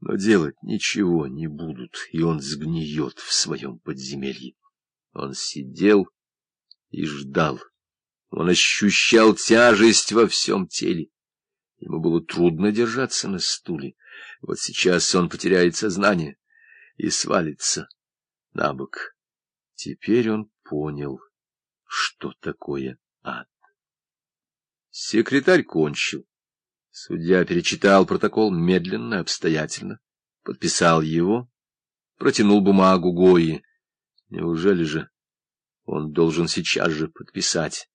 но делать ничего не будут, и он сгниет в своем подземелье. Он сидел и ждал. Он ощущал тяжесть во всем теле. Ему было трудно держаться на стуле. Вот сейчас он потеряет сознание и свалится на бок. Теперь он понял, что такое ад. Секретарь кончил. Судья перечитал протокол медленно, обстоятельно, подписал его, протянул бумагу Гои. Неужели же он должен сейчас же подписать?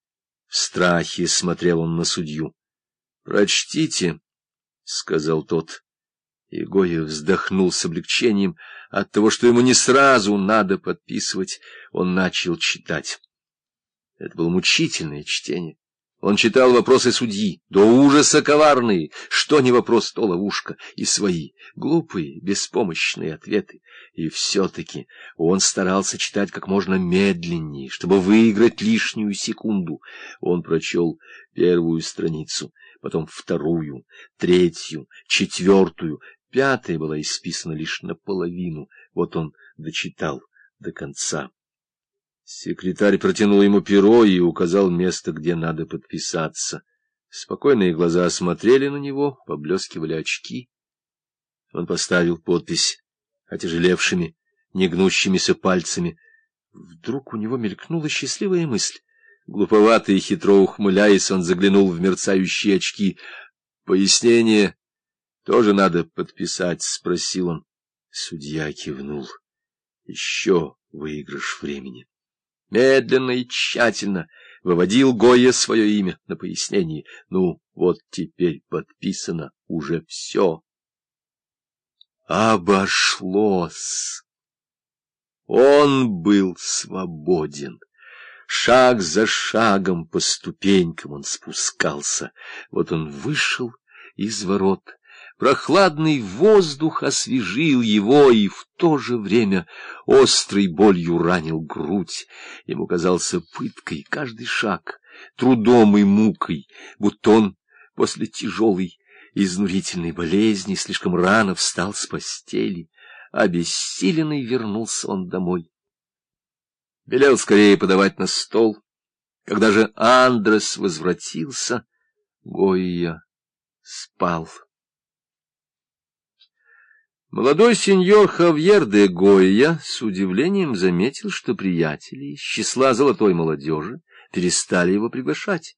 В страхе смотрел он на судью. — Прочтите, — сказал тот. И Гоя вздохнул с облегчением от того, что ему не сразу надо подписывать. Он начал читать. Это было мучительное чтение. Он читал вопросы судьи, до ужаса коварные, что не вопрос, то ловушка, и свои, глупые, беспомощные ответы. И все-таки он старался читать как можно медленнее, чтобы выиграть лишнюю секунду. Он прочел первую страницу, потом вторую, третью, четвертую, пятая была исписана лишь наполовину. Вот он дочитал до конца. Секретарь протянул ему перо и указал место, где надо подписаться. Спокойные глаза смотрели на него, поблескивали очки. Он поставил подпись отяжелевшими, негнущимися пальцами. Вдруг у него мелькнула счастливая мысль. Глуповато и хитро ухмыляясь, он заглянул в мерцающие очки. «Пояснение тоже надо подписать?» — спросил он. Судья кивнул. «Еще выигрыш времени» медленно и тщательно выводил Гоя свое имя на пояснение. Ну, вот теперь подписано уже все. Обошлось. Он был свободен. Шаг за шагом по ступенькам он спускался. Вот он вышел из ворот Прохладный воздух освежил его и в то же время острой болью ранил грудь. Ему казался пыткой каждый шаг, трудом и мукой, будто он после тяжелой изнурительной болезни слишком рано встал с постели. Обессиленный вернулся он домой. Велел скорее подавать на стол. Когда же Андрес возвратился, Гойя спал. Молодой сеньор Хавьер де Гойя с удивлением заметил, что приятели из числа золотой молодежи перестали его приглашать,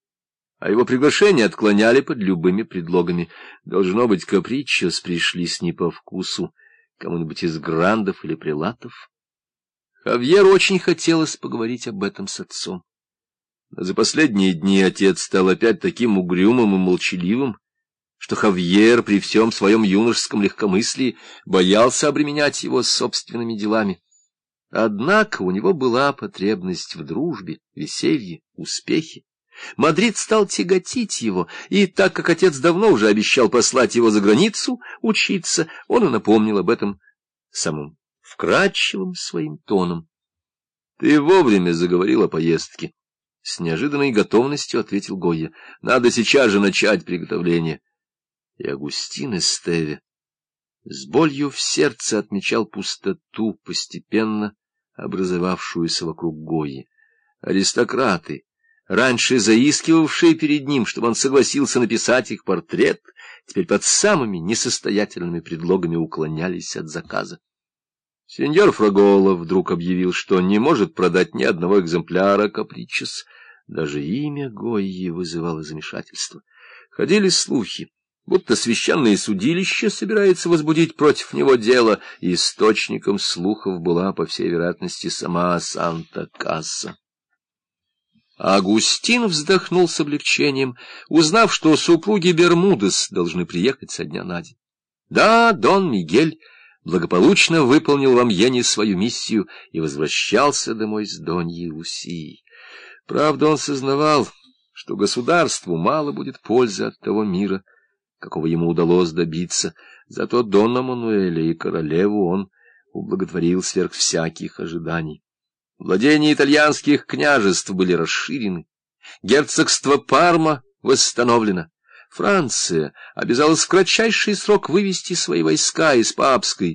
а его приглашения отклоняли под любыми предлогами. Должно быть, капричос пришлись не по вкусу кому-нибудь из грандов или прилатов. Хавьер очень хотелось поговорить об этом с отцом. Но за последние дни отец стал опять таким угрюмым и молчаливым, что Хавьер при всем своем юношеском легкомыслии боялся обременять его собственными делами. Однако у него была потребность в дружбе, веселье, успехе. Мадрид стал тяготить его, и так как отец давно уже обещал послать его за границу учиться, он и напомнил об этом самым вкрадчивым своим тоном. — Ты вовремя заговорил о поездке. С неожиданной готовностью ответил Гойя. — Надо сейчас же начать приготовление и Агустин Эстеве с болью в сердце отмечал пустоту, постепенно образовавшуюся вокруг Гои. Аристократы, раньше заискивавшие перед ним, чтобы он согласился написать их портрет, теперь под самыми несостоятельными предлогами уклонялись от заказа. Сеньор Фрагола вдруг объявил, что не может продать ни одного экземпляра капричес. Даже имя Гойи вызывало замешательство. Ходили слухи будто священное судилище собирается возбудить против него дело, и источником слухов была, по всей вероятности, сама Санта-Касса. Агустин вздохнул с облегчением, узнав, что супруги Бермудес должны приехать со дня на день. Да, Дон Мигель благополучно выполнил в Амьене свою миссию и возвращался домой с Доньей Лусией. Правда, он сознавал, что государству мало будет пользы от того мира, какого ему удалось добиться. Зато Дона Мануэля и королеву он ублаготворил сверх всяких ожиданий. Владения итальянских княжеств были расширены, герцогство Парма восстановлено, Франция обязалась в кратчайший срок вывести свои войска из Папской